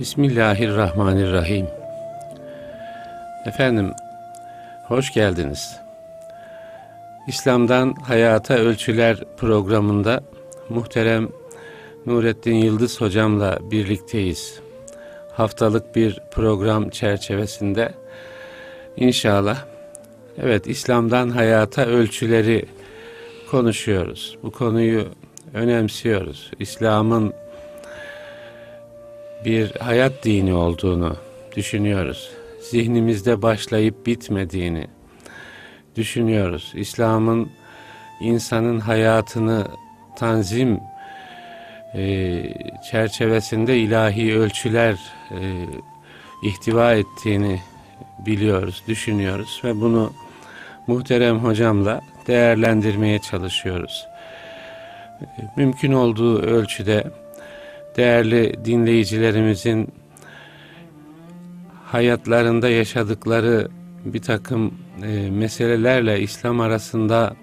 Bismillahirrahmanirrahim. Efendim, hoş geldiniz. İslam'dan Hayata Ölçüler programında muhterem Nurettin Yıldız hocamla birlikteyiz. Haftalık bir program çerçevesinde inşallah evet İslam'dan hayata ölçüleri konuşuyoruz. Bu konuyu önemsiyoruz. İslam'ın bir hayat dini olduğunu düşünüyoruz. Zihnimizde başlayıp bitmediğini düşünüyoruz. İslam'ın insanın hayatını tanzim e, çerçevesinde ilahi ölçüler e, ihtiva ettiğini biliyoruz, düşünüyoruz ve bunu muhterem hocamla değerlendirmeye çalışıyoruz. E, mümkün olduğu ölçüde değerli dinleyicilerimizin hayatlarında yaşadıkları bir takım e, meselelerle İslam arasında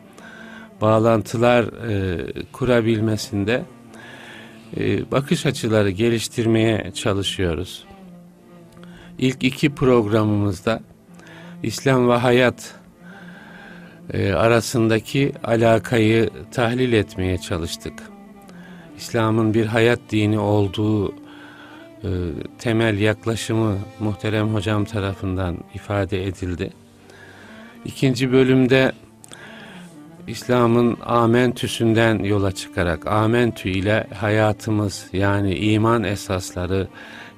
bağlantılar e, kurabilmesinde e, bakış açıları geliştirmeye çalışıyoruz. İlk iki programımızda İslam ve hayat e, arasındaki alakayı tahlil etmeye çalıştık. İslam'ın bir hayat dini olduğu e, temel yaklaşımı muhterem hocam tarafından ifade edildi. İkinci bölümde İslam'ın amentüsünden yola çıkarak amentü ile hayatımız yani iman esasları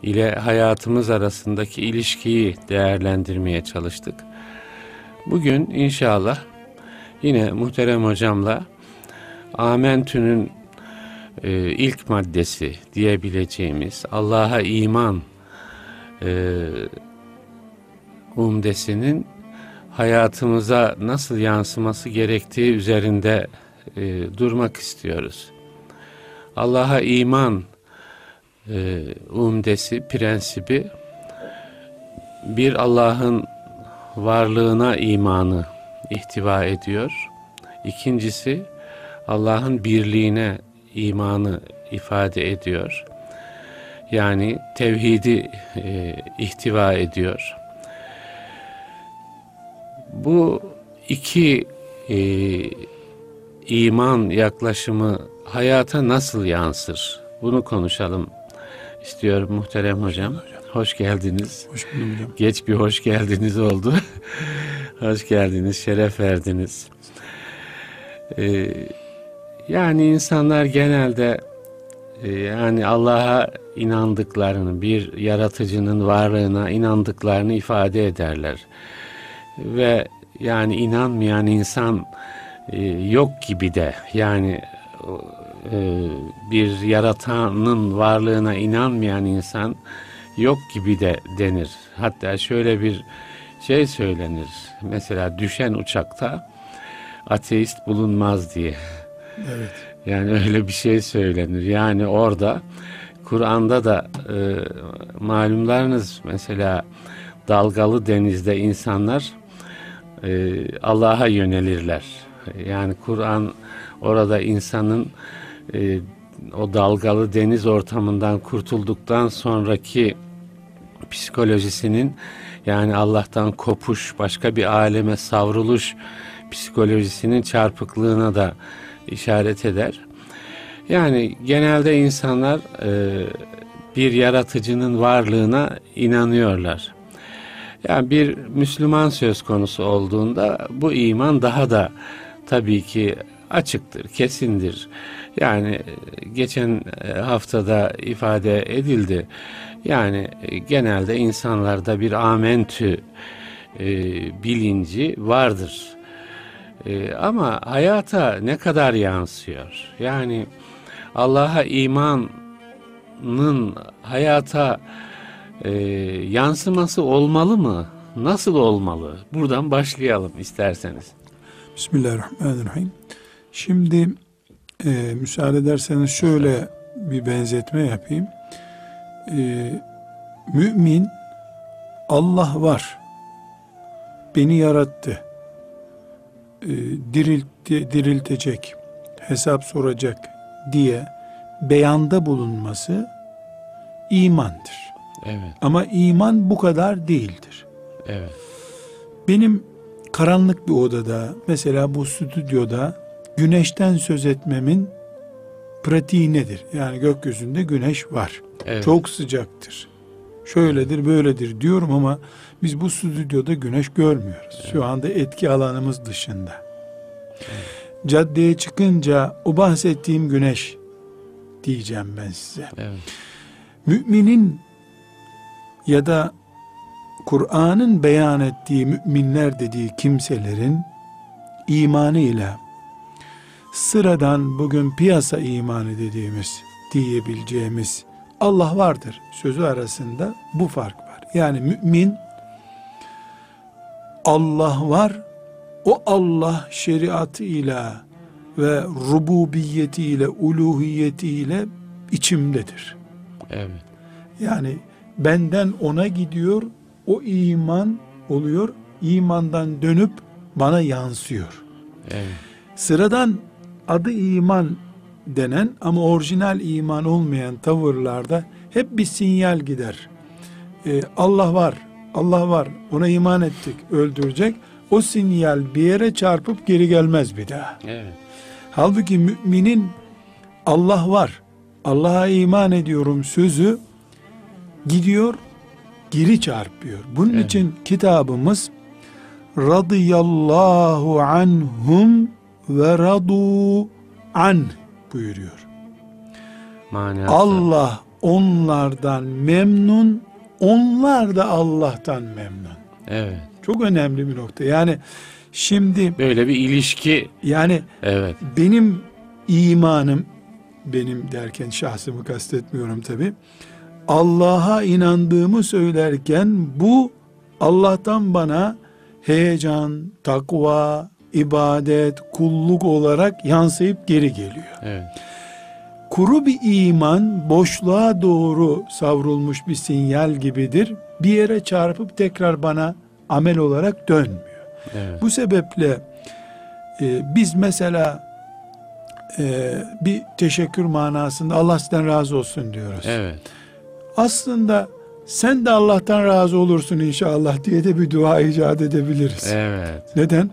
ile hayatımız arasındaki ilişkiyi değerlendirmeye çalıştık. Bugün inşallah yine muhterem hocamla amentünün e, ilk maddesi diyebileceğimiz Allah'a iman e, umdesinin hayatımıza nasıl yansıması gerektiği üzerinde e, durmak istiyoruz. Allah'a iman e, umdesi, prensibi bir Allah'ın varlığına imanı ihtiva ediyor. İkincisi Allah'ın birliğine imanı ifade ediyor. Yani tevhidi e, ihtiva ediyor. Bu iki e, iman yaklaşımı hayata nasıl yansır? Bunu konuşalım istiyorum muhterem hocam. Hoş geldiniz. Hoş buldum hocam. Geç bir hoş geldiniz oldu. hoş geldiniz, şeref verdiniz. Ee, yani insanlar genelde e, yani Allah'a inandıklarını, bir yaratıcının varlığına inandıklarını ifade ederler. Ve yani inanmayan insan e, yok gibi de yani e, bir yaratanın varlığına inanmayan insan yok gibi de denir. Hatta şöyle bir şey söylenir. Mesela düşen uçakta ateist bulunmaz diye. Evet. Yani öyle bir şey söylenir. Yani orada Kur'an'da da e, malumlarınız mesela dalgalı denizde insanlar e, Allah'a yönelirler. Yani Kur'an orada insanın e, o dalgalı deniz ortamından kurtulduktan sonraki psikolojisinin yani Allah'tan kopuş, başka bir aleme savruluş psikolojisinin çarpıklığına da işaret eder. Yani genelde insanlar e, bir yaratıcının varlığına inanıyorlar. Yani bir Müslüman söz konusu olduğunda bu iman daha da tabii ki açıktır, kesindir. Yani geçen haftada ifade edildi. Yani genelde insanlarda bir amentü e, bilinci vardır. E, ama hayata ne kadar yansıyor? Yani Allah'a imanın hayata e, yansıması olmalı mı? Nasıl olmalı? Buradan başlayalım isterseniz. Bismillahirrahmanirrahim. Şimdi e, müsaade ederseniz şöyle bir benzetme yapayım. E, mümin Allah var. Beni yarattı. E, diriltecek. Hesap soracak diye beyanda bulunması imandır. Evet. Ama iman bu kadar değildir. Evet. Benim karanlık bir odada mesela bu stüdyoda güneşten söz etmemin pratiği nedir? Yani gökyüzünde güneş var. Evet. Çok sıcaktır. Şöyledir böyledir diyorum ama biz bu stüdyoda güneş görmüyoruz. Şu anda etki alanımız dışında. Caddeye çıkınca o bahsettiğim güneş diyeceğim ben size. Evet. Müminin ya da Kur'an'ın beyan ettiği müminler dediği kimselerin imanıyla sıradan bugün piyasa imanı dediğimiz diyebileceğimiz Allah vardır sözü arasında bu fark var. Yani mümin Allah var o Allah şeriatıyla ve rububiyetiyle uluhiyetiyle içimdedir. Evet. Yani benden ona gidiyor, o iman oluyor, imandan dönüp bana yansıyor. Evet. Sıradan adı iman denen ama orijinal iman olmayan tavırlarda hep bir sinyal gider. Ee, Allah var, Allah var, ona iman ettik, öldürecek. O sinyal bir yere çarpıp geri gelmez bir daha. Evet. Halbuki müminin Allah var, Allah'a iman ediyorum sözü gidiyor, geri çarpıyor. Bunun Evet. için kitabımız radıyallahu anhum ve radu an buyuruyor. Manası. Allah onlardan memnun, onlar da Allah'tan memnun. Evet. Çok önemli bir nokta. Yani şimdi Böyle bir ilişki. yani Evet. benim imanım benim derken şahsımı kastetmiyorum tabi. Allah'a inandığımı söylerken bu Allah'tan bana heyecan, takva, ibadet, kulluk olarak yansıyıp geri geliyor. Evet. Kuru bir iman boşluğa doğru savrulmuş bir sinyal gibidir. Bir yere çarpıp tekrar bana amel olarak dönmüyor. Evet. Bu sebeple e, biz mesela e, bir teşekkür manasında Allah sizden razı olsun diyoruz. Evet. Aslında sen de Allah'tan razı olursun inşallah diye de bir dua icat edebiliriz. Evet. Neden?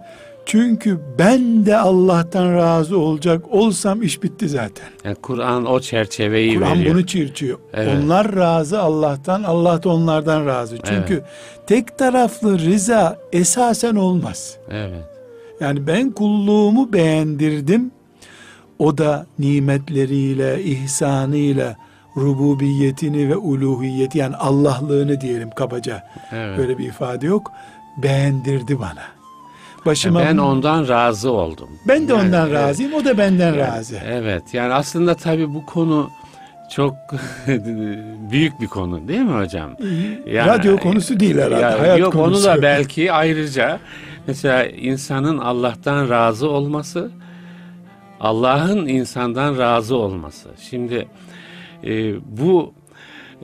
Çünkü ben de Allah'tan razı olacak olsam iş bitti zaten. Yani Kur'an o çerçeveyi Kur'an veriyor. bunu çirçiyor. Evet. Onlar razı Allah'tan, Allah da onlardan razı. Çünkü Evet. tek taraflı rıza esasen olmaz. Evet. Yani ben kulluğumu beğendirdim. O da nimetleriyle, ihsanıyla, rububiyetini ve uluhiyeti yani Allahlığını diyelim kabaca. Evet. Böyle bir ifade yok. Beğendirdi bana. Başıma ben ondan razı oldum. ben de Yani, ondan evet. razıyım. O da benden Yani, razı. Evet. Yani aslında tabii bu konu çok büyük bir konu değil mi hocam? Yani- Radyo konusu değil herhalde. Ya, hayat yok konusu. onu da belki ayrıca mesela insanın Allah'tan razı olması Allah'ın insandan razı olması. Şimdi e, bu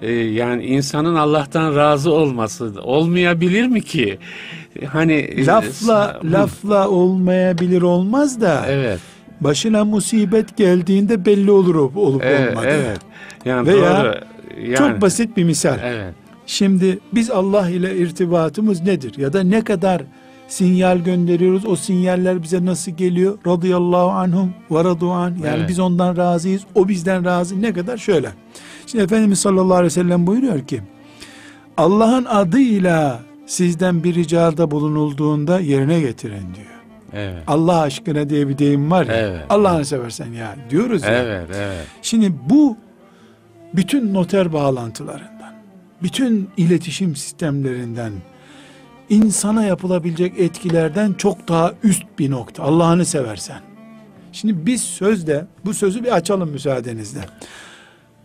e, yani insanın Allah'tan razı olması olmayabilir mi ki? Hani e, Lafla bu- lafla olmayabilir olmaz da Evet. başına musibet geldiğinde belli olur olup, olup Evet, olmadığı. evet. Yani Veya doğru. Yani, Çok basit bir misal. Evet. Şimdi biz Allah ile irtibatımız nedir? Ya da ne kadar sinyal gönderiyoruz? O sinyaller bize nasıl geliyor? Radıyallahu anhum ve radu an. Yani Evet. biz ondan razıyız. O bizden razı. Ne kadar? Şöyle. Şimdi Efendimiz sallallahu aleyhi ve sellem buyuruyor ki Allah'ın adıyla sizden bir ricada bulunulduğunda yerine getirin diyor. Evet. Allah aşkına diye bir deyim var ya. Evet. Allah'ını seversen ya diyoruz ya. Evet, evet. Şimdi bu bütün noter bağlantılarından, bütün iletişim sistemlerinden, insana yapılabilecek etkilerden çok daha üst bir nokta. Allah'ını seversen. Şimdi biz sözde, bu sözü bir açalım müsaadenizle.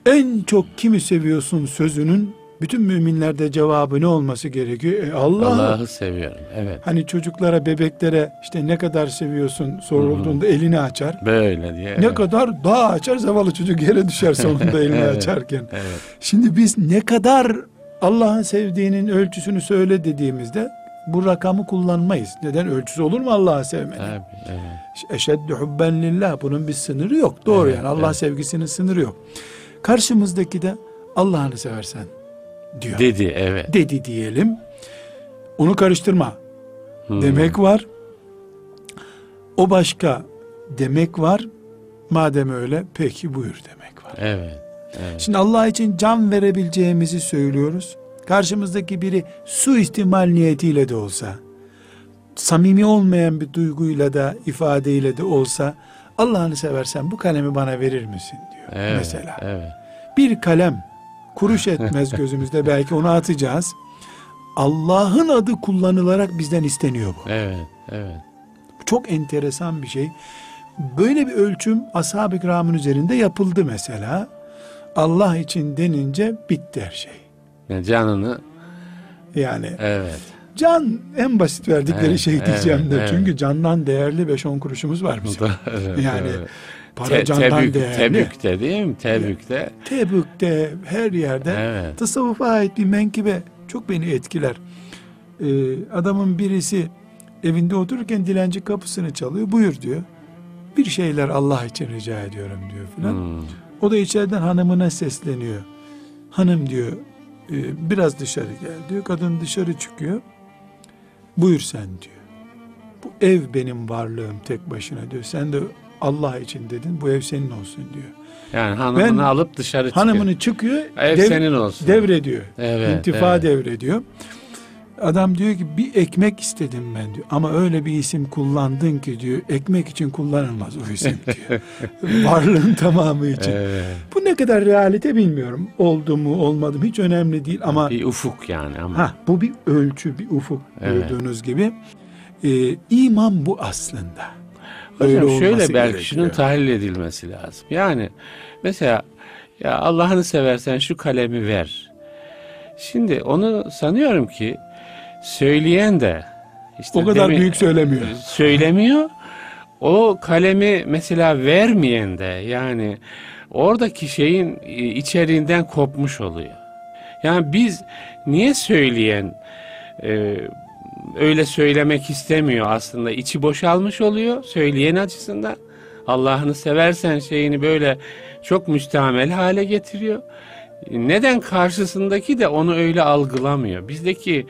En çok kimi seviyorsun sözünün bütün müminlerde cevabı ne olması gerekiyor? E Allah. Allah'ı seviyorum. Evet. Hani çocuklara, bebeklere işte ne kadar seviyorsun sorulduğunda elini açar. Böyle diye. Ne evet. kadar daha açar zavallı çocuk yere düşer sonunda elini Evet. açarken. Evet. Şimdi biz ne kadar Allah'ın sevdiğinin ölçüsünü söyle dediğimizde bu rakamı kullanmayız. Neden? Ölçüsü olur mu Allah'ı sevmenin? Tabii, evet. Eşeddü hubben lillah. Bunun bir sınırı yok. Doğru Evet, yani. Allah evet. sevgisinin sınırı yok. Karşımızdaki de Allah'ını seversen diyor. Dedi evet. Dedi diyelim. Onu karıştırma. Hmm. Demek var. O başka demek var. Madem öyle peki buyur demek var. Evet. Evet. Şimdi Allah için can verebileceğimizi söylüyoruz. Karşımızdaki biri su ihtimal niyetiyle de olsa, samimi olmayan bir duyguyla da ifadeyle de olsa, Allah'ını seversen bu kalemi bana verir misin diyor Evet. mesela. Evet. Bir kalem kuruş etmez gözümüzde belki onu atacağız. Allah'ın adı kullanılarak bizden isteniyor bu. Evet. Evet. Çok enteresan bir şey. Böyle bir ölçüm ashab-ı kiramın üzerinde yapıldı mesela. Allah için denince bitti her şey. Yani canını Yani evet. Can en basit verdikleri Evet, şey diyeceğim evet, de. evet. Çünkü candan değerli 5-10 kuruşumuz var bizim. Evet, Yani evet. Para Te- candan tebük, değerli. Tebükte değil mi? Tebükte. Tebük'te her yerde Evet. tasavvufa ait bir menkıbe çok beni etkiler. Ee, adamın birisi evinde otururken dilenci kapısını çalıyor. Buyur diyor. Bir şeyler Allah için rica ediyorum diyor filan. Hmm. O da içeriden hanımına sesleniyor. Hanım diyor e, biraz dışarı gel diyor. Kadın dışarı çıkıyor. Buyur sen diyor. Bu ev benim varlığım tek başına diyor. Sen de Allah için dedin bu ev senin olsun diyor. Yani hanımını Ben- alıp dışarı çıkıyor. Hanımını çıkıyor Ev dev- senin olsun. devrediyor. Evet, İntifa evet. devrediyor. Adam diyor ki bir ekmek istedim ben diyor. Ama öyle bir isim kullandın ki diyor. Ekmek için kullanılmaz o isim diyor. Varlığın tamamı için. Evet. Bu ne kadar realite bilmiyorum. Oldu mu olmadı mı hiç önemli değil ama bir ufuk yani ama. ha bu bir ölçü, bir ufuk Evet. gördüğünüz gibi. Ee, iman bu aslında. Hocam olması şöyle belki şunun tahlil edilmesi lazım. Yani mesela ya Allah'ını seversen şu kalemi ver. Şimdi onu sanıyorum ki söyleyen de işte o kadar demin- büyük söylemiyor. söylemiyor. O kalemi mesela vermeyen de yani oradaki şeyin e, içeriğinden kopmuş oluyor. Yani biz niye söyleyen e, öyle söylemek istemiyor aslında içi boşalmış oluyor söyleyen açısından. Allah'ını seversen şeyini böyle çok müstamel hale getiriyor. Neden karşısındaki de onu öyle algılamıyor? Bizdeki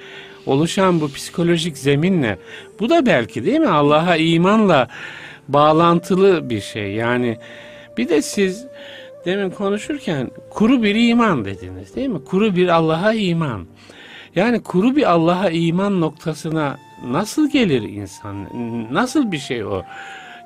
oluşan bu psikolojik zeminle bu da belki değil mi Allah'a imanla bağlantılı bir şey. Yani bir de siz demin konuşurken kuru bir iman dediniz değil mi? Kuru bir Allah'a iman. Yani kuru bir Allah'a iman noktasına nasıl gelir insan? Nasıl bir şey o?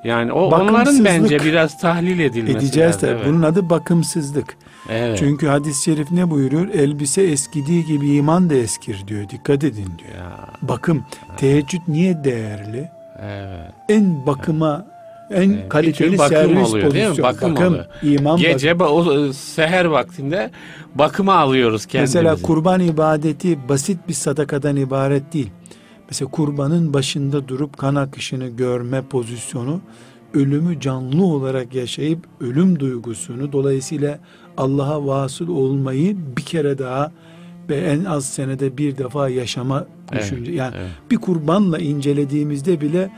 Yani o onların bence biraz tahlil edilmesi Edeceğiz lazım. Evet. Bunun adı bakımsızlık. Evet. Çünkü hadis-i şerif ne buyuruyor? Elbise eskidiği gibi iman da eskir diyor. Dikkat edin diyor. Ya, Bakım. Teheccüd niye değerli? evet. En bakıma, en Evet, bir kaliteli bakım servis oluyor, değil mi? pozisyon. Bakım oluyor. iman Gece ba- o e, seher vaktinde bakıma alıyoruz kendimizi. Mesela kurban ibadeti basit bir sadakadan ibaret değil. Mesela kurbanın başında durup kan akışını görme pozisyonu ölümü canlı olarak yaşayıp ölüm duygusunu dolayısıyla Allah'a vasıl olmayı bir kere daha ve en az senede bir defa yaşama Evet, düşünce. Yani evet. bir kurbanla incelediğimizde bile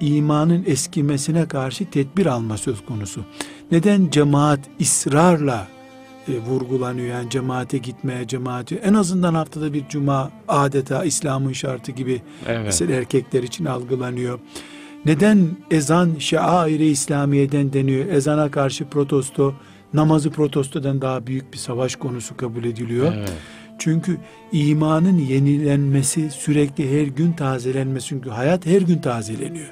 imanın eskimesine karşı tedbir alma söz konusu. Neden cemaat ısrarla e, vurgulanıyor yani cemaate gitmeye cemaate en azından haftada bir cuma adeta İslam'ın şartı gibi Evet. mesela erkekler için algılanıyor. Neden ezan şair-i İslamiye'den deniyor? Ezana karşı protesto, namazı protestodan daha büyük bir savaş konusu kabul ediliyor. Evet. Çünkü imanın yenilenmesi, sürekli her gün tazelenmesi. Çünkü hayat her gün tazeleniyor.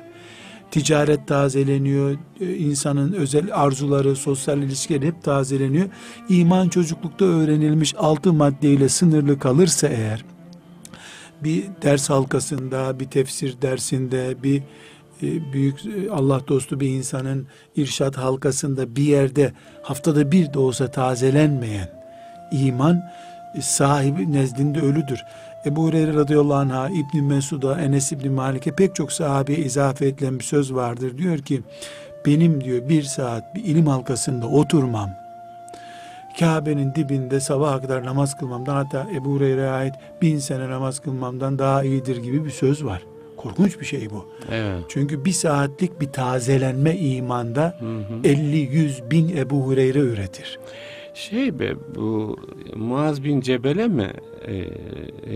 Ticaret tazeleniyor, e, insanın özel arzuları, sosyal ilişkileri hep tazeleniyor. İman çocuklukta öğrenilmiş altı maddeyle sınırlı kalırsa eğer, bir ders halkasında, bir tefsir dersinde, bir e, büyük e, Allah dostu bir insanın irşat halkasında bir yerde haftada bir de olsa tazelenmeyen iman sahibi nezdinde ölüdür. Ebu Hureyre radıyallahu anh'a, İbn Mesud'a, Enes İbn Malik'e pek çok sahabeye izafe edilen bir söz vardır. Diyor ki benim diyor bir saat bir ilim halkasında oturmam Kabe'nin dibinde sabaha kadar namaz kılmamdan hatta Ebu Hureyre'ye ait bin sene namaz kılmamdan daha iyidir gibi bir söz var. Korkunç bir şey bu. Evet. Çünkü bir saatlik bir tazelenme imanda Hı hı. 50-100 bin Ebu Hureyre üretir. Şey be bu Muaz bin Cebel'e mi e,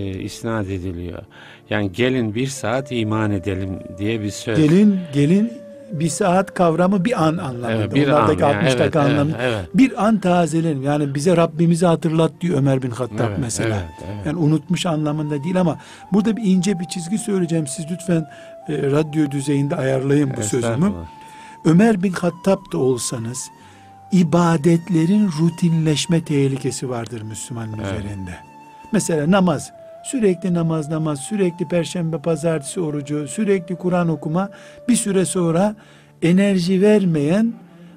e, isnat ediliyor? Yani gelin bir saat iman edelim diye bir söz. Gelin gelin bir saat kavramı bir an anlamında. Evet, bir Onlardaki an, yani, 60 dakika evet, anlamı. evet, evet. Bir an tazelenin. Yani bize Rabbimizi hatırlat diyor Ömer bin Hattab Evet, mesela. evet, evet. Yani unutmuş anlamında değil ama burada bir ince bir çizgi söyleyeceğim. Siz lütfen e, radyo düzeyinde ayarlayın bu sözümü. Ömer bin Hattab da olsanız ibadetlerin rutinleşme tehlikesi vardır Müslümanın Evet. üzerinde. Mesela namaz. Sürekli namaz namaz, sürekli perşembe pazartesi orucu, sürekli Kur'an okuma bir süre sonra enerji vermeyen,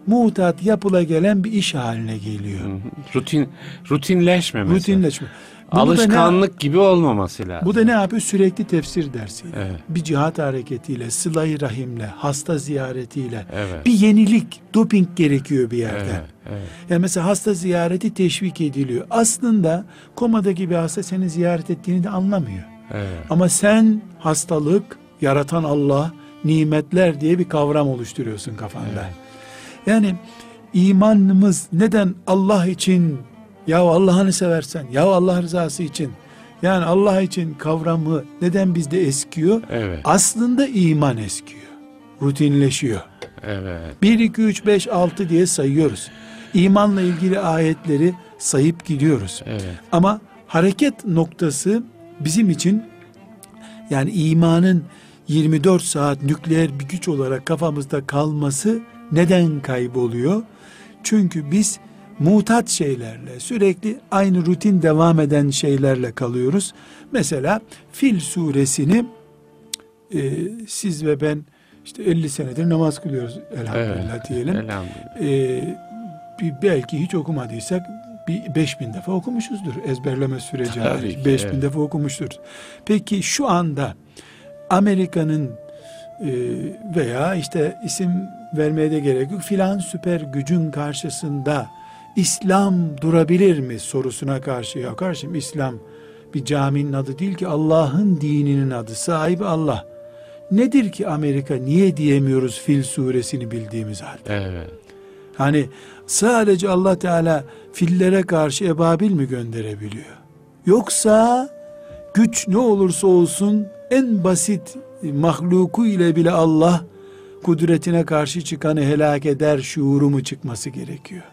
muhtat yapıla gelen bir iş haline geliyor. Hı hı. Rutin rutinleşmemesi. Rutinleşme. Bunu da ne- Alışkanlık gibi olmaması lazım. Bu da ne yapıyor? Sürekli tefsir dersiyle, Evet. bir cihat hareketiyle, sıla-i rahimle, hasta ziyaretiyle, Evet. bir yenilik, doping gerekiyor bir yerde. Evet, evet. Yani mesela hasta ziyareti teşvik ediliyor. Aslında komadaki bir hasta seni ziyaret ettiğini de anlamıyor. evet. Ama sen hastalık, yaratan Allah, nimetler diye bir kavram oluşturuyorsun kafanda. Evet. Yani imanımız neden Allah için ya Allah'ını seversen ya Allah rızası için yani Allah için kavramı neden bizde eskiyor? Evet. Aslında iman eskiyor. Rutinleşiyor. Evet. 1, 2, 3, 5, 6 diye sayıyoruz. İmanla ilgili ayetleri sayıp gidiyoruz. Evet. Ama hareket noktası bizim için yani imanın 24 saat nükleer bir güç olarak kafamızda kalması neden kayboluyor? Çünkü biz mutat şeylerle sürekli aynı rutin devam eden şeylerle kalıyoruz. Mesela Fil suresini e, siz ve ben işte 50 senedir namaz kılıyoruz elhamdülillah Evet. diyelim. Elhamdülillah. Ee, bir, belki hiç okumadıysak bir 5000 defa okumuşuzdur ezberleme süreci Tabii hariç. ki, 5000 evet. defa okumuştur. Peki şu anda Amerika'nın e, veya işte isim vermeye de gerek yok filan süper gücün karşısında İslam durabilir mi sorusuna karşı ya karşım İslam bir caminin adı değil ki Allah'ın dininin adı sahibi Allah. Nedir ki Amerika niye diyemiyoruz Fil suresini bildiğimiz halde? Evet. Hani sadece Allah Teala fillere karşı ebabil mi gönderebiliyor? Yoksa güç ne olursa olsun en basit mahluku ile bile Allah kudretine karşı çıkanı helak eder şuuru mu çıkması gerekiyor?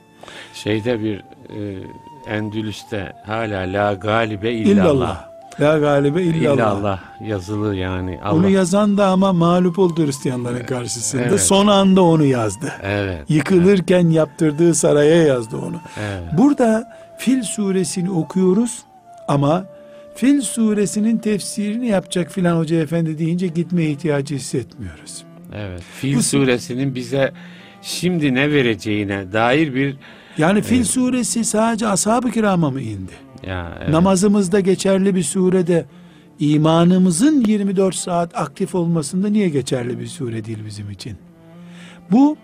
Şeyde bir e, Endülüs'te hala la galibe illallah. İllallah. La galibe illallah. İllallah yazılı yani. Allah. Onu yazan da ama mağlup oldu Hristiyanların karşısında. Evet. Son anda onu yazdı. Evet. Yıkılırken yaptırdığı saraya yazdı onu. Evet. Burada Fil suresini okuyoruz ama Fil suresinin tefsirini yapacak filan hoca efendi deyince gitme ihtiyacı hissetmiyoruz. Evet. Fil Bu- suresinin bize şimdi ne vereceğine dair bir Yani Fil suresi sadece ashab-ı kirama mı indi? ya evet. Namazımızda geçerli bir surede imanımızın 24 saat aktif olmasında niye geçerli bir sure değil bizim için? Bu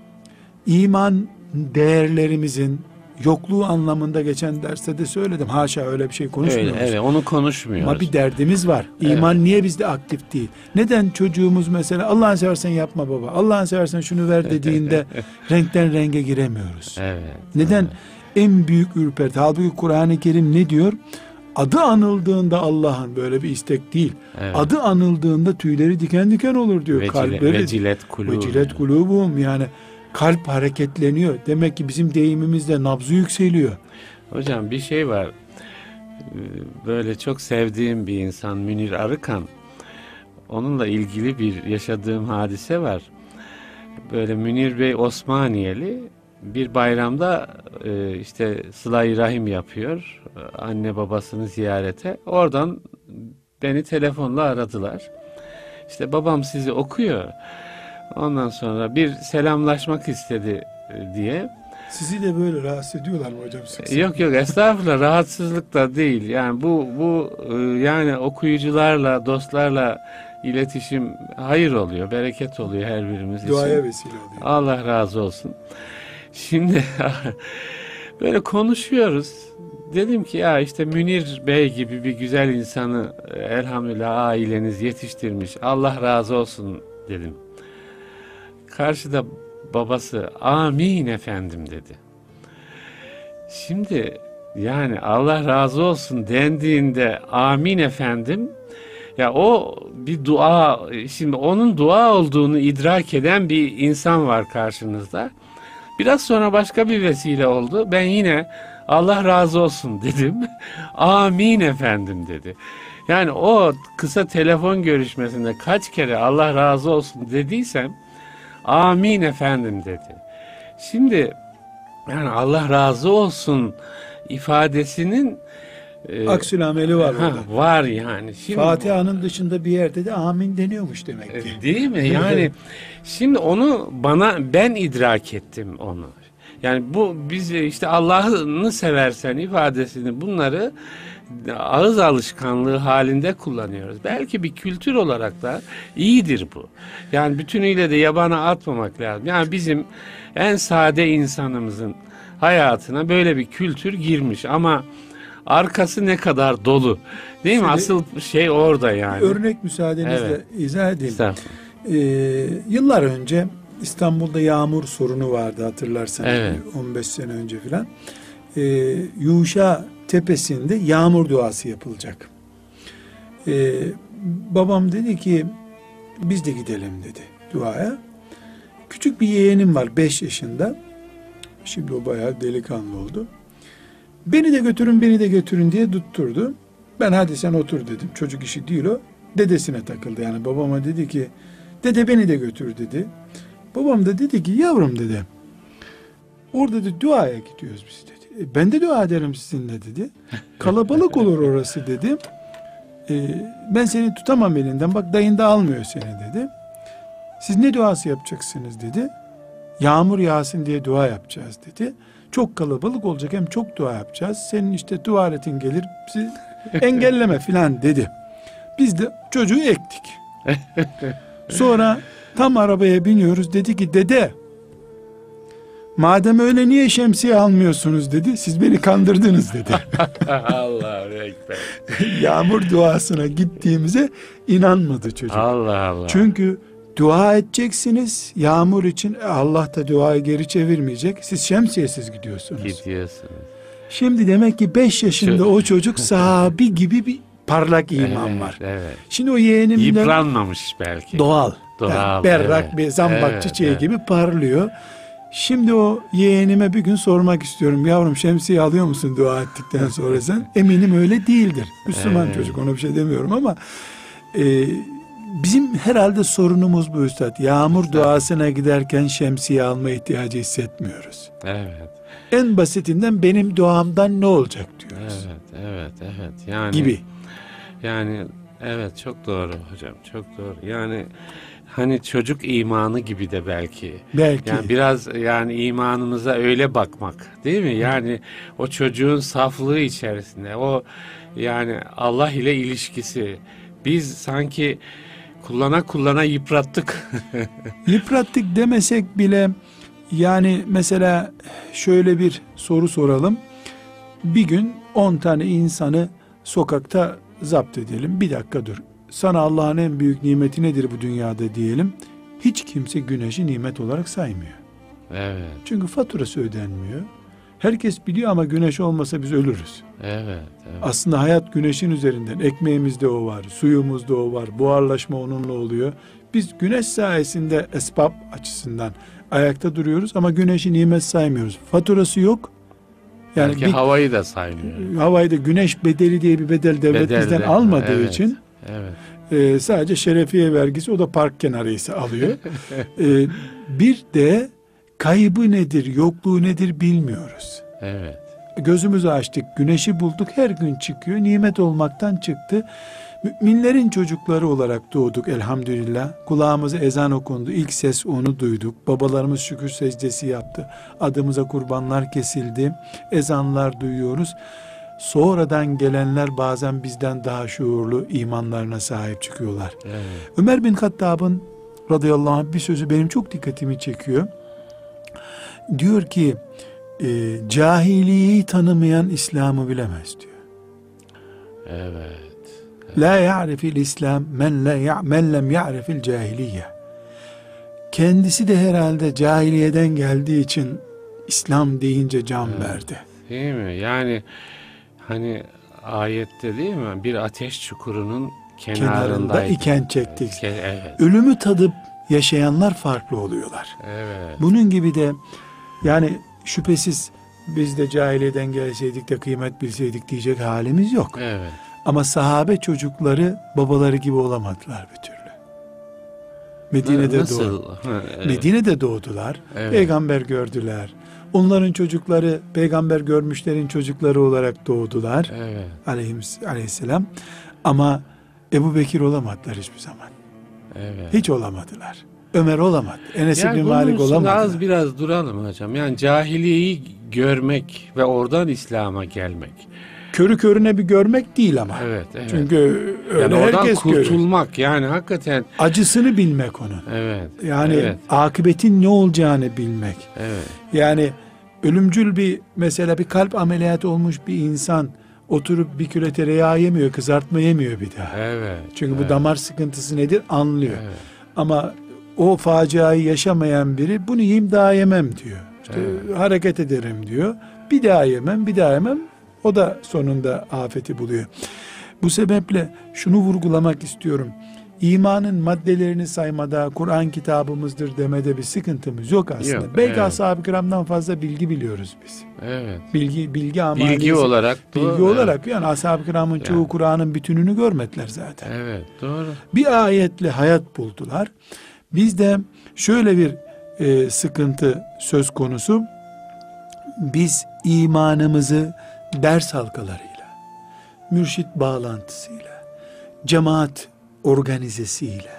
iman değerlerimizin yokluğu anlamında geçen derste de söyledim. Haşa öyle bir şey Öyle, konuşmuyoruz. evet onu konuşmuyoruz. Ama bir derdimiz var. İman niye bizde aktif değil? Neden çocuğumuz mesela Allah'ını seversen yapma baba, Allah'ını seversen şunu ver dediğinde renkten renge giremiyoruz. Evet. Neden? En büyük ürperti. Halbuki Kur'an-ı Kerim ne diyor? Adı anıldığında Allah'ın böyle bir istek değil. Evet. Adı anıldığında tüyleri diken diken olur diyor. Vecile- Kalpleri. vecilet kulûb. Vecilet kulubum yani kalp hareketleniyor. Demek ki bizim deyimimizde nabzı yükseliyor. Hocam bir şey var. Böyle çok sevdiğim bir insan Münir Arıkan. Onunla ilgili bir yaşadığım hadise var. Böyle Münir Bey Osmaniyeli bir bayramda e, işte sıla rahim yapıyor. Anne babasını ziyarete. Oradan beni telefonla aradılar. İşte babam sizi okuyor. Ondan sonra bir selamlaşmak istedi e, diye. Sizi de böyle rahatsız ediyorlar mı hocam? sık sık? Yok yok estağfurullah rahatsızlık da değil. Yani bu bu e, yani okuyucularla, dostlarla iletişim hayır oluyor, bereket oluyor her birimiz için. Duaya vesile oluyor. Allah razı olsun. Şimdi böyle konuşuyoruz. Dedim ki ya işte Münir Bey gibi bir güzel insanı e, elhamdülillah aileniz yetiştirmiş. Allah razı olsun dedim. Karşıda babası amin efendim dedi. Şimdi yani Allah razı olsun dendiğinde amin efendim ya o bir dua şimdi onun dua olduğunu idrak eden bir insan var karşınızda. Biraz sonra başka bir vesile oldu. Ben yine Allah razı olsun dedim. Amin efendim dedi. Yani o kısa telefon görüşmesinde kaç kere Allah razı olsun dediysem amin efendim dedi. Şimdi yani Allah razı olsun ifadesinin e, aksül ameli var ha, orada. Var yani. Şimdi, Fatiha'nın dışında bir yerde de amin deniyormuş demek ki. E, değil mi? Yani şimdi onu bana ben idrak ettim onu. Yani bu biz işte Allah'ını seversen ifadesini bunları ağız alışkanlığı halinde kullanıyoruz. Belki bir kültür olarak da iyidir bu. Yani bütünüyle de yabana atmamak lazım. Yani bizim en sade insanımızın hayatına böyle bir kültür girmiş ama arkası ne kadar dolu. Değil Şimdi, mi? Asıl şey orada yani. Örnek müsaadenizle evet. izah edeyim. Ee, yıllar önce İstanbul'da yağmur sorunu vardı hatırlarsanız. Evet. 15 sene önce filan. Ee, Yuşa tepesinde yağmur duası yapılacak. Ee, babam dedi ki biz de gidelim dedi duaya. Küçük bir yeğenim var 5 yaşında. Şimdi o bayağı delikanlı oldu. Beni de götürün beni de götürün diye tutturdu. Ben hadi sen otur dedim. Çocuk işi değil o. Dedesine takıldı yani babama dedi ki dede beni de götür dedi. Babam da dedi ki yavrum dedi. Orada da duaya gidiyoruz biz dedi. Ben de dua ederim sizinle dedi. Kalabalık olur orası dedi. E, ben seni tutamam elinden bak dayın da almıyor seni dedi. Siz ne duası yapacaksınız dedi. Yağmur yağsın diye dua yapacağız dedi. Çok kalabalık olacak hem çok dua yapacağız. Senin işte tuvaletin gelir bizi engelleme filan dedi. Biz de çocuğu ektik. Sonra tam arabaya biniyoruz dedi ki dede madem öyle niye şemsiye almıyorsunuz dedi. Siz beni kandırdınız dedi. Allah ekber. Yağmur duasına gittiğimize inanmadı çocuk. Allah Allah. Çünkü Dua edeceksiniz yağmur için. E, Allah da duayı geri çevirmeyecek. Siz şemsiyesiz gidiyorsunuz. Gidiyorsunuz. Şimdi demek ki 5 yaşında Çok... o çocuk sahabi gibi bir parlak iman evet, var. Evet. Şimdi o yeğenimden yıpranmamış belki. Doğal. Doğal. Yani berrak evet. bir zambak evet, çiçeği evet. gibi parlıyor. Şimdi o yeğenime bir gün sormak istiyorum. Yavrum şemsiye alıyor musun dua ettikten sonra sen? Eminim öyle değildir. Müslüman evet. çocuk ona bir şey demiyorum ama e, Bizim herhalde sorunumuz bu üstad. Yağmur duasına giderken şemsiye alma ihtiyacı hissetmiyoruz. Evet. En basitinden benim duamdan ne olacak diyoruz. Evet, evet, evet. Yani gibi. Yani evet çok doğru hocam. Çok doğru. Yani hani çocuk imanı gibi de belki. Belki. Yani biraz yani imanımıza öyle bakmak değil mi? Yani o çocuğun saflığı içerisinde o yani Allah ile ilişkisi biz sanki kullana kullana yıprattık. yıprattık demesek bile yani mesela şöyle bir soru soralım. Bir gün 10 tane insanı sokakta zapt edelim. Bir dakika dur. Sana Allah'ın en büyük nimeti nedir bu dünyada diyelim. Hiç kimse güneşi nimet olarak saymıyor. Evet. Çünkü faturası ödenmiyor. Herkes biliyor ama güneş olmasa biz ölürüz. Evet, evet. Aslında hayat güneşin üzerinden. Ekmeğimizde o var, suyumuzda o var, buharlaşma onunla oluyor. Biz güneş sayesinde esbab açısından ayakta duruyoruz ama güneşi nimet saymıyoruz. Faturası yok. Yani Belki bir, havayı da saymıyor. Havayı da güneş bedeli diye bir bedel devlet bedel bizden de, almadığı evet, için evet. E, sadece şerefiye vergisi o da park kenarı ise alıyor. e, bir de kaybı nedir, yokluğu nedir bilmiyoruz. Evet. Gözümüzü açtık, güneşi bulduk, her gün çıkıyor, nimet olmaktan çıktı. Müminlerin çocukları olarak doğduk elhamdülillah. Kulağımıza ezan okundu, ilk ses onu duyduk. Babalarımız şükür secdesi yaptı. Adımıza kurbanlar kesildi. Ezanlar duyuyoruz. Sonradan gelenler bazen bizden daha şuurlu imanlarına sahip çıkıyorlar. Evet. Ömer bin Hattab'ın radıyallahu anh bir sözü benim çok dikkatimi çekiyor diyor ki e, cahiliyeyi tanımayan İslam'ı bilemez diyor. Evet. La ya'rifil İslam men la men lem ya'rifil cahiliye. Kendisi de herhalde cahiliyeden geldiği için İslam deyince can evet. verdi. Değil mi? Yani hani ayette değil mi? Bir ateş çukurunun Kenarında iken çektik. Evet. Ölümü tadıp yaşayanlar farklı oluyorlar. Evet. Bunun gibi de yani şüphesiz biz de cahiliyeden gelseydik de kıymet bilseydik diyecek halimiz yok. Evet. Ama sahabe çocukları babaları gibi olamadılar bir türlü. Medine'de Nasıl? doğdu. Ha, evet. Medine'de doğdular. Evet. Peygamber gördüler. Onların çocukları peygamber görmüşlerin çocukları olarak doğdular. Evet. Aleyhisselam. Ama Ebu Bekir olamadılar hiçbir zaman. Evet. Hiç olamadılar. Ömer olamadı. Enes Yani İbni Malik olamadı. az biraz duralım hocam. Yani cahiliyeyi görmek ve oradan İslam'a gelmek. Körü körüne bir görmek değil ama. Evet, evet. Çünkü öyle yani oradan herkes görür. kurtulmak yani hakikaten Acısını bilmek onun. evet. Yani evet, akıbetin ne olacağını bilmek. evet. Yani ölümcül bir mesela bir kalp ameliyatı olmuş bir insan oturup bir küre tereyağı yemiyor, kızartma yemiyor bir daha. Evet. Çünkü bu evet, damar sıkıntısı nedir anlıyor. Evet. Ama o faciayı yaşamayan biri bunu yiyeyim daha yemem diyor. İşte Evet. hareket ederim diyor. Bir daha yemem, bir daha yemem. O da sonunda afeti buluyor. Bu sebeple şunu vurgulamak istiyorum. İmanın maddelerini saymada Kur'an kitabımızdır demede bir sıkıntımız yok aslında. Yok, Belki evet. ashab-ı kiramdan fazla bilgi biliyoruz biz. Evet. Bilgi bilgi amaliyesi. Bilgi olarak bilgi doğru. olarak yani ashab-ı kiramın çoğu Yani. Kur'an'ın bütününü görmediler zaten Evet, doğru. bir ayetle hayat buldular. Bizde şöyle bir e, sıkıntı söz konusu. Biz imanımızı ders halkalarıyla, mürşit bağlantısıyla, cemaat organizesiyle,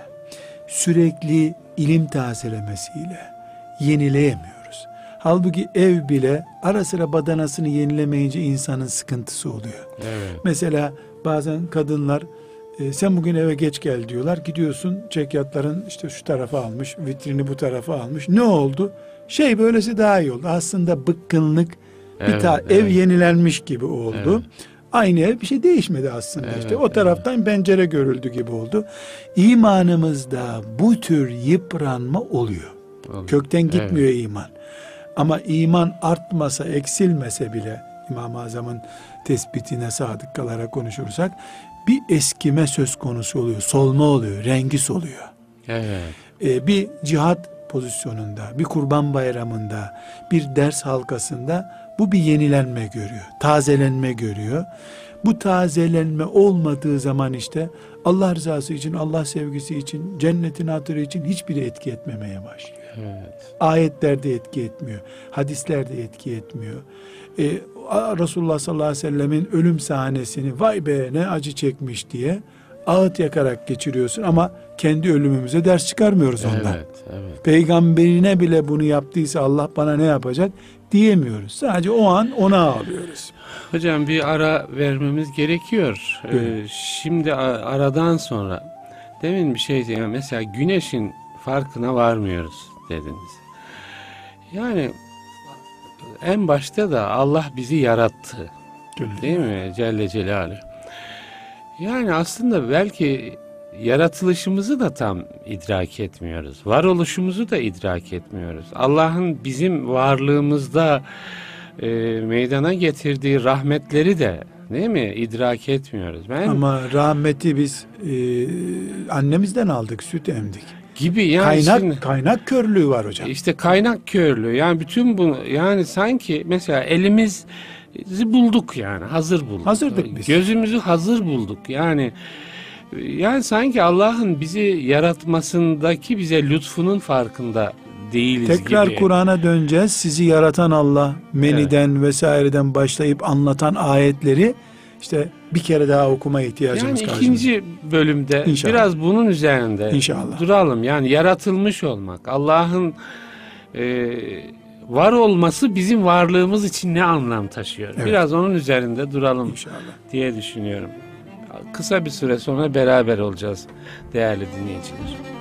sürekli ilim tazelemesiyle yenileyemiyoruz. Halbuki ev bile ara sıra badanasını yenilemeyince insanın sıkıntısı oluyor. Evet. Mesela bazen kadınlar e, sen bugün eve geç gel diyorlar. Gidiyorsun çekyatların işte şu tarafa almış, vitrini bu tarafa almış. Ne oldu? Şey böylesi daha iyi oldu. Aslında bıkkınlık bir Evet, ta- evet. ev yenilenmiş gibi oldu. Evet. Aynı ev bir şey değişmedi aslında Evet, işte. O taraftan pencere görüldü gibi oldu. İmanımızda bu tür yıpranma oluyor. Oldu. Kökten gitmiyor iman. Ama iman artmasa, eksilmese bile İmam-ı Azam'ın tespitine sadık kalarak konuşursak bir eskime söz konusu oluyor. Solma oluyor, rengi soluyor. Evet. Ee, bir cihat pozisyonunda, bir kurban bayramında, bir ders halkasında bu bir yenilenme görüyor. Tazelenme görüyor. Bu tazelenme olmadığı zaman işte Allah rızası için, Allah sevgisi için, cennetin hatırı için hiçbiri etki etmemeye başlıyor. Evet. Ayetlerde etki etmiyor. Hadislerde etki etmiyor. Ee, Resulullah sallallahu aleyhi ve sellemin ölüm sahnesini vay be ne acı çekmiş diye ağıt yakarak geçiriyorsun ama kendi ölümümüze ders çıkarmıyoruz ondan. Evet. Evet. Peygamberine bile bunu yaptıysa Allah bana ne yapacak diyemiyoruz. Sadece o an ona ağlıyoruz. Hocam bir ara vermemiz gerekiyor. Ee, Buyurun. şimdi aradan sonra demin bir şey yani mesela güneşin farkına varmıyoruz dediniz. Yani en başta da Allah bizi yarattı. Değil mi? Celle Celaluhu. Yani aslında belki yaratılışımızı da tam idrak etmiyoruz. Varoluşumuzu da idrak etmiyoruz. Allah'ın bizim varlığımızda e, meydana getirdiği rahmetleri de değil mi idrak etmiyoruz. Ben Ama rahmeti biz e, annemizden aldık, süt emdik. gibi yani kaynak şimdi- kaynak körlüğü var hocam. İşte kaynak körlüğü yani bütün bu yani sanki mesela elimizi bulduk yani hazır bulduk. Hazırdık biz. Gözümüzü hazır bulduk yani yani sanki Allah'ın bizi yaratmasındaki bize lütfunun farkında değiliz Tekrar gibi. Kur'an'a döneceğiz. Sizi yaratan Allah, meniden vesaireden başlayıp anlatan ayetleri işte bir kere daha okumaya ihtiyacımız yani var. ikinci bölümde İnşallah. biraz bunun üzerinde İnşallah. duralım. Yani yaratılmış olmak, Allah'ın e, var olması bizim varlığımız için ne anlam taşıyor? Evet. Biraz onun üzerinde duralım İnşallah. diye düşünüyorum. Kısa bir süre sonra beraber olacağız değerli dinleyiciler.